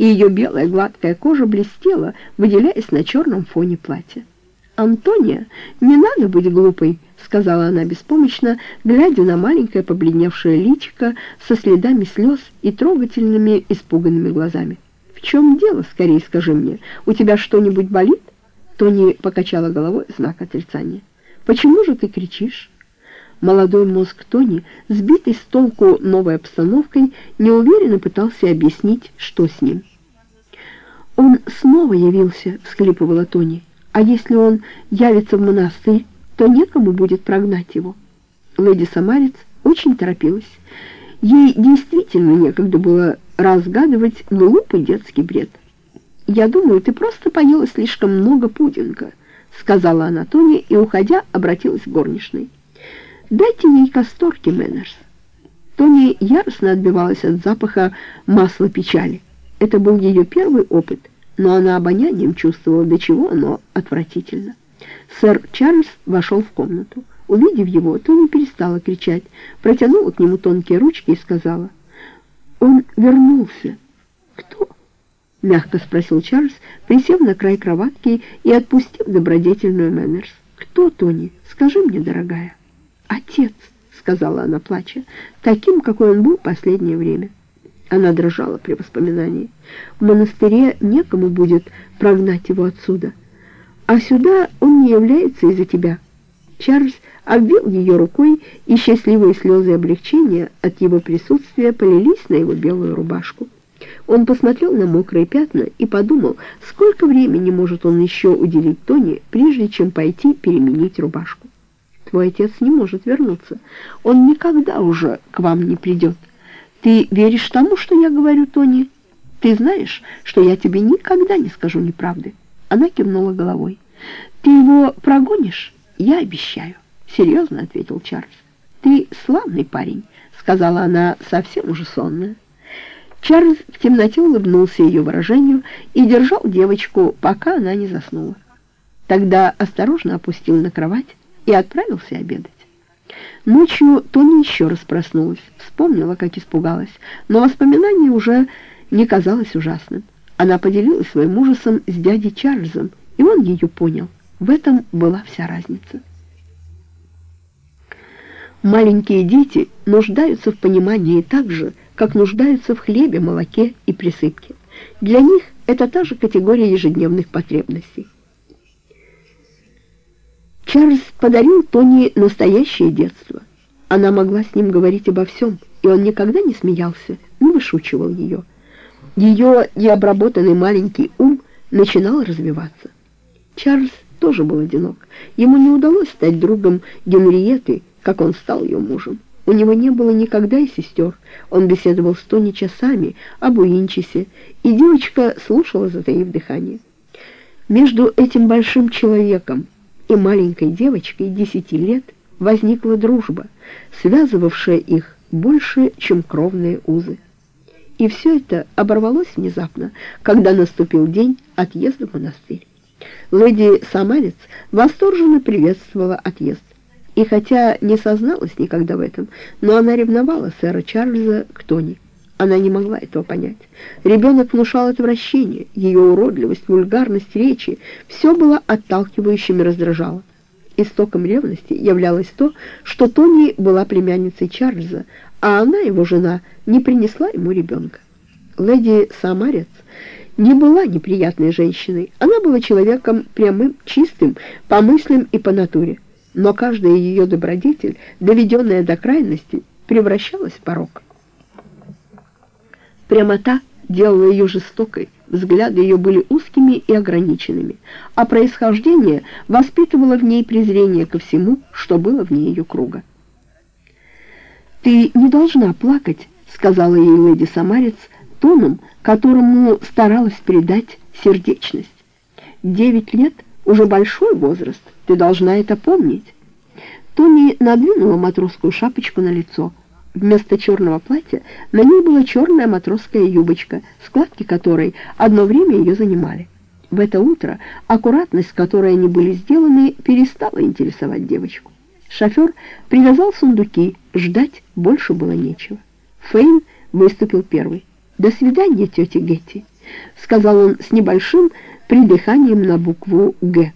и ее белая гладкая кожа блестела, выделяясь на черном фоне платья. «Антония, не надо быть глупой», — сказала она беспомощно, глядя на маленькое побледневшее личико со следами слез и трогательными испуганными глазами. «В чем дело, скорее скажи мне? У тебя что-нибудь болит?» Тони покачала головой знак отрицания. «Почему же ты кричишь?» Молодой мозг Тони, сбитый с толку новой обстановкой, неуверенно пытался объяснить, что с ним. «Он снова явился», — всхлипывала Тони. «А если он явится в монастырь, то некому будет прогнать его». Леди Самарец очень торопилась. Ей действительно некогда было разгадывать глупый детский бред. «Я думаю, ты просто поела слишком много пудинга», — сказала она Тони и, уходя, обратилась к горничной. «Дайте ей касторки, Мэннерс». Тони яростно отбивалась от запаха масла печали. Это был ее первый опыт, но она обонянием чувствовала, до чего оно отвратительно. Сэр Чарльз вошел в комнату. Увидев его, Тони перестала кричать, протянула к нему тонкие ручки и сказала, «Он вернулся». «Кто?» — мягко спросил Чарльз, присев на край кроватки и отпустив добродетельную Мэннерс. «Кто, Тони? Скажи мне, дорогая». «Отец», — сказала она, плача, — «таким, какой он был последнее время». Она дрожала при воспоминании. В монастыре некому будет прогнать его отсюда. А сюда он не является из-за тебя. Чарльз обвил ее рукой, и счастливые слезы облегчения от его присутствия полились на его белую рубашку. Он посмотрел на мокрые пятна и подумал, сколько времени может он еще уделить Тони, прежде чем пойти переменить рубашку. Твой отец не может вернуться. Он никогда уже к вам не придет. Ты веришь тому, что я говорю, Тони? Ты знаешь, что я тебе никогда не скажу неправды. Она кивнула головой. Ты его прогонишь? Я обещаю. Серьезно ответил Чарльз. Ты славный парень, сказала она совсем уже сонная. Чарльз в темноте улыбнулся ее выражению и держал девочку, пока она не заснула. Тогда осторожно опустил на кровать и отправился обедать. Ночью Тони еще раз проснулась, вспомнила, как испугалась, но воспоминание уже не казалось ужасным. Она поделилась своим ужасом с дядей Чарльзом, и он ее понял. В этом была вся разница. Маленькие дети нуждаются в понимании так же, как нуждаются в хлебе, молоке и присыпке. Для них это та же категория ежедневных потребностей. Чарльз подарил Тони настоящее детство. Она могла с ним говорить обо всем, и он никогда не смеялся, не вышучивал ее. Ее необработанный маленький ум начинал развиваться. Чарльз тоже был одинок. Ему не удалось стать другом Генриеты, как он стал ее мужем. У него не было никогда и сестер. Он беседовал с Тони часами об Уинчесе, и девочка слушала, затаив дыхание. Между этим большим человеком и маленькой девочкой десяти лет возникла дружба, связывавшая их больше, чем кровные узы. И все это оборвалось внезапно, когда наступил день отъезда в монастырь. Леди Самарец восторженно приветствовала отъезд. И хотя не созналась никогда в этом, но она ревновала сэра Чарльза к Тони. Она не могла этого понять. Ребенок внушал отвращение, ее уродливость, вульгарность речи, все было отталкивающим и раздражало. Истоком ревности являлось то, что Тони была племянницей Чарльза, а она, его жена, не принесла ему ребенка. Леди Самарец не была неприятной женщиной, она была человеком прямым, чистым, по мыслям и по натуре, но каждая ее добродетель, доведенная до крайности, превращалась в порок. Прямота делала ее жестокой, взгляды ее были узкими и ограниченными, а происхождение воспитывало в ней презрение ко всему, что было вне ее круга. «Ты не должна плакать», — сказала ей леди Самарец тоном, которому старалась передать сердечность. «Девять лет — уже большой возраст, ты должна это помнить». Тони надвинула матросскую шапочку на лицо — Вместо черного платья на ней была черная матросская юбочка, складки которой одно время ее занимали. В это утро аккуратность, с которой они были сделаны, перестала интересовать девочку. Шофер привязал сундуки, ждать больше было нечего. Фейн выступил первый. «До свидания, тетя Гетти». — сказал он с небольшим придыханием на букву «Г».